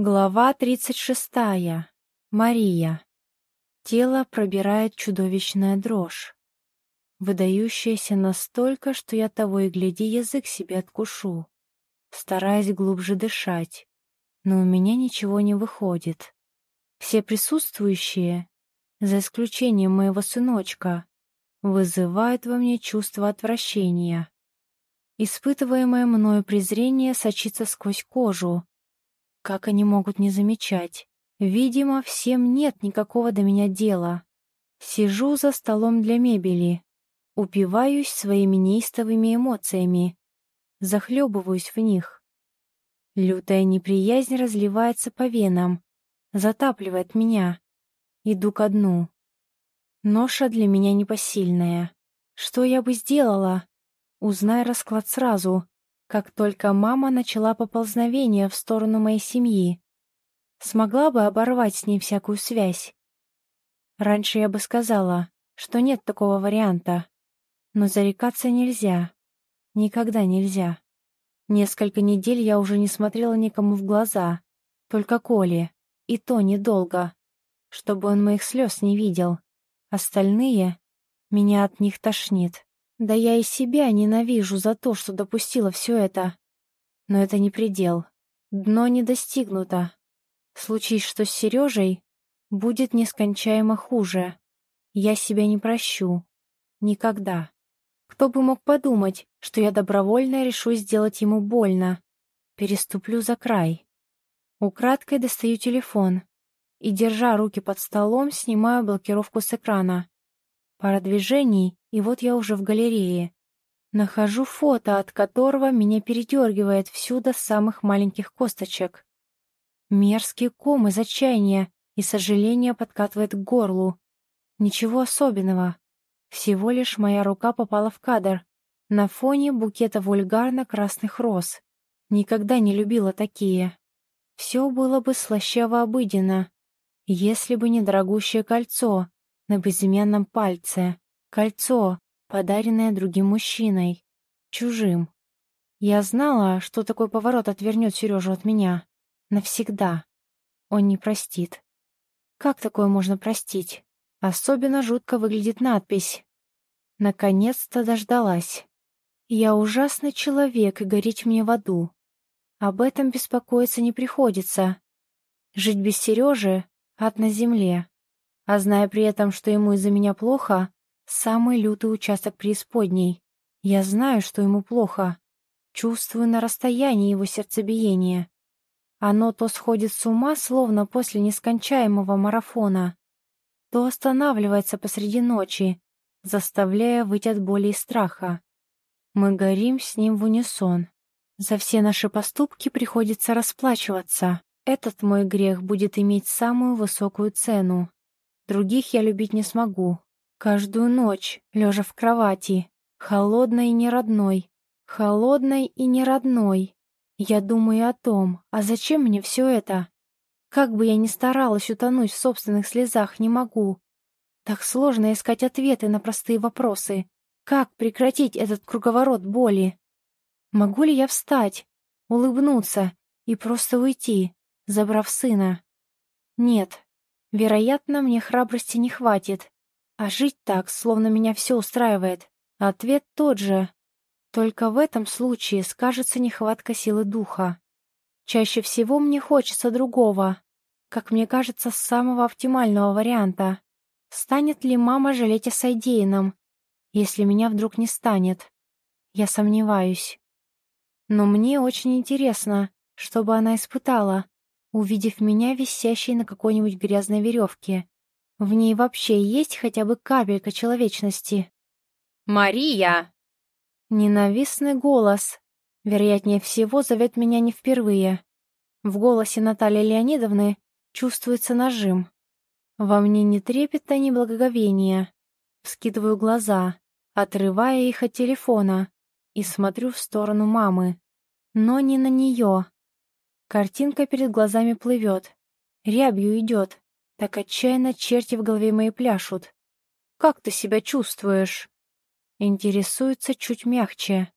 Глава 36. Мария. Тело пробирает чудовищная дрожь, выдающаяся настолько, что я того и гляди язык себе откушу, стараясь глубже дышать, но у меня ничего не выходит. Все присутствующие, за исключением моего сыночка, вызывают во мне чувство отвращения. Испытываемое мною презрение сочится сквозь кожу, как они могут не замечать? Видимо, всем нет никакого до меня дела. Сижу за столом для мебели, упиваюсь своими неистовыми эмоциями, захлебываюсь в них. Лютая неприязнь разливается по венам, затапливает меня. Иду ко дну. Ноша для меня непосильная. Что я бы сделала? Узнай расклад сразу, как только мама начала поползновение в сторону моей семьи. Смогла бы оборвать с ней всякую связь. Раньше я бы сказала, что нет такого варианта. Но зарекаться нельзя. Никогда нельзя. Несколько недель я уже не смотрела никому в глаза, только Коле, и то недолго, чтобы он моих слез не видел. Остальные, меня от них тошнит. Да я и себя ненавижу за то, что допустила все это. Но это не предел. Дно не достигнуто. Случись что с Сережей, будет нескончаемо хуже. Я себя не прощу. Никогда. Кто бы мог подумать, что я добровольно решу сделать ему больно. Переступлю за край. Украдкой достаю телефон и, держа руки под столом, снимаю блокировку с экрана. Пара движений, и вот я уже в галерее. Нахожу фото, от которого меня передергивает всю до самых маленьких косточек. Мерзкий ком из отчаяния и сожаления подкатывает к горлу. Ничего особенного. Всего лишь моя рука попала в кадр. На фоне букета вульгарно-красных роз. Никогда не любила такие. Все было бы слащаво обыденно, если бы не дорогущее кольцо, на безымянном пальце. Кольцо, подаренное другим мужчиной. Чужим. Я знала, что такой поворот отвернет Сережу от меня. Навсегда. Он не простит. Как такое можно простить? Особенно жутко выглядит надпись. Наконец-то дождалась. Я ужасный человек, и гореть мне в аду. Об этом беспокоиться не приходится. Жить без Сережи — ад на земле а зная при этом, что ему из-за меня плохо, самый лютый участок преисподней. Я знаю, что ему плохо. Чувствую на расстоянии его сердцебиение. Оно то сходит с ума, словно после нескончаемого марафона, то останавливается посреди ночи, заставляя выть от боли и страха. Мы горим с ним в унисон. За все наши поступки приходится расплачиваться. Этот мой грех будет иметь самую высокую цену. Других я любить не смогу. Каждую ночь, лежа в кровати, холодной и неродной, холодной и неродной, я думаю о том, а зачем мне все это? Как бы я ни старалась утонуть в собственных слезах, не могу. Так сложно искать ответы на простые вопросы. Как прекратить этот круговорот боли? Могу ли я встать, улыбнуться и просто уйти, забрав сына? Нет, Вероятно, мне храбрости не хватит. А жить так, словно меня все устраивает. Ответ тот же. Только в этом случае скажется нехватка силы духа. Чаще всего мне хочется другого, как мне кажется, самого оптимального варианта. Станет ли мама жалеть о Сайдеином, если меня вдруг не станет? Я сомневаюсь. Но мне очень интересно, чтобы она испытала, увидев меня, висящей на какой-нибудь грязной веревке. В ней вообще есть хотя бы капелька человечности. «Мария!» Ненавистный голос. Вероятнее всего, зовет меня не впервые. В голосе Натальи Леонидовны чувствуется нажим. Во мне ни трепета, ни благоговения. Вскидываю глаза, отрывая их от телефона, и смотрю в сторону мамы. Но не на нее, Картинка перед глазами плывет. Рябью идет. Так отчаянно черти в голове мои пляшут. «Как ты себя чувствуешь?» Интересуется чуть мягче.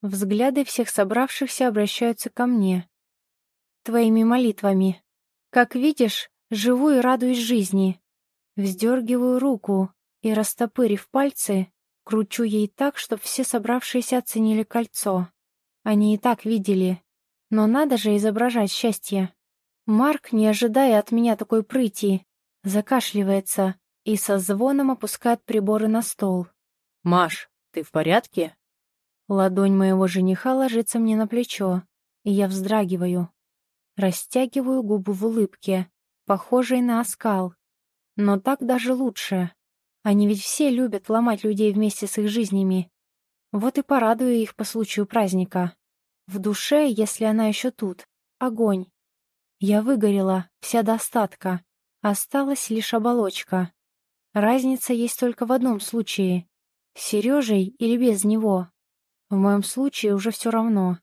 Взгляды всех собравшихся обращаются ко мне. твоими молитвами. Как видишь, живу и радуюсь жизни. Вздергиваю руку и, растопырив пальцы, кручу ей так, чтоб все собравшиеся оценили кольцо. Они и так видели. Но надо же изображать счастье. Марк, не ожидая от меня такой прыти, закашливается и со звоном опускает приборы на стол. «Маш, ты в порядке?» Ладонь моего жениха ложится мне на плечо, и я вздрагиваю. Растягиваю губы в улыбке, похожей на оскал. Но так даже лучше. Они ведь все любят ломать людей вместе с их жизнями. Вот и порадую их по случаю праздника. В душе, если она еще тут, огонь. Я выгорела, вся до остатка. Осталась лишь оболочка. Разница есть только в одном случае. С Сережей или без него. В моем случае уже все равно.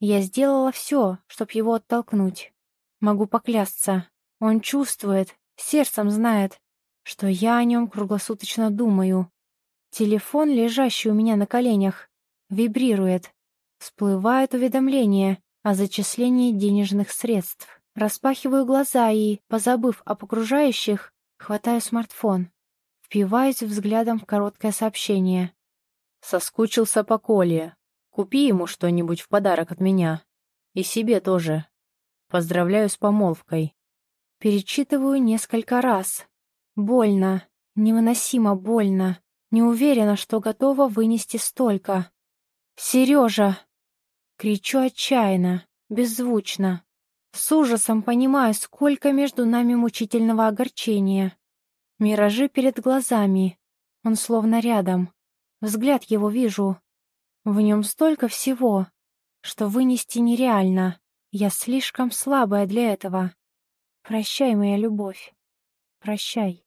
Я сделала все, чтобы его оттолкнуть. Могу поклясться. Он чувствует, сердцем знает, что я о нем круглосуточно думаю. Телефон, лежащий у меня на коленях, вибрирует. Всплывает уведомление о зачислении денежных средств. Распахиваю глаза и, позабыв об окружающих, хватаю смартфон. Впиваюсь взглядом в короткое сообщение. Соскучился по Коле. Купи ему что-нибудь в подарок от меня. И себе тоже. Поздравляю с помолвкой. Перечитываю несколько раз. Больно. Невыносимо больно. Не уверена, что готова вынести столько. «Сережа!» Кричу отчаянно, беззвучно. С ужасом понимаю, сколько между нами мучительного огорчения. Миражи перед глазами. Он словно рядом. Взгляд его вижу. В нем столько всего, что вынести нереально. Я слишком слабая для этого. Прощай, моя любовь. Прощай.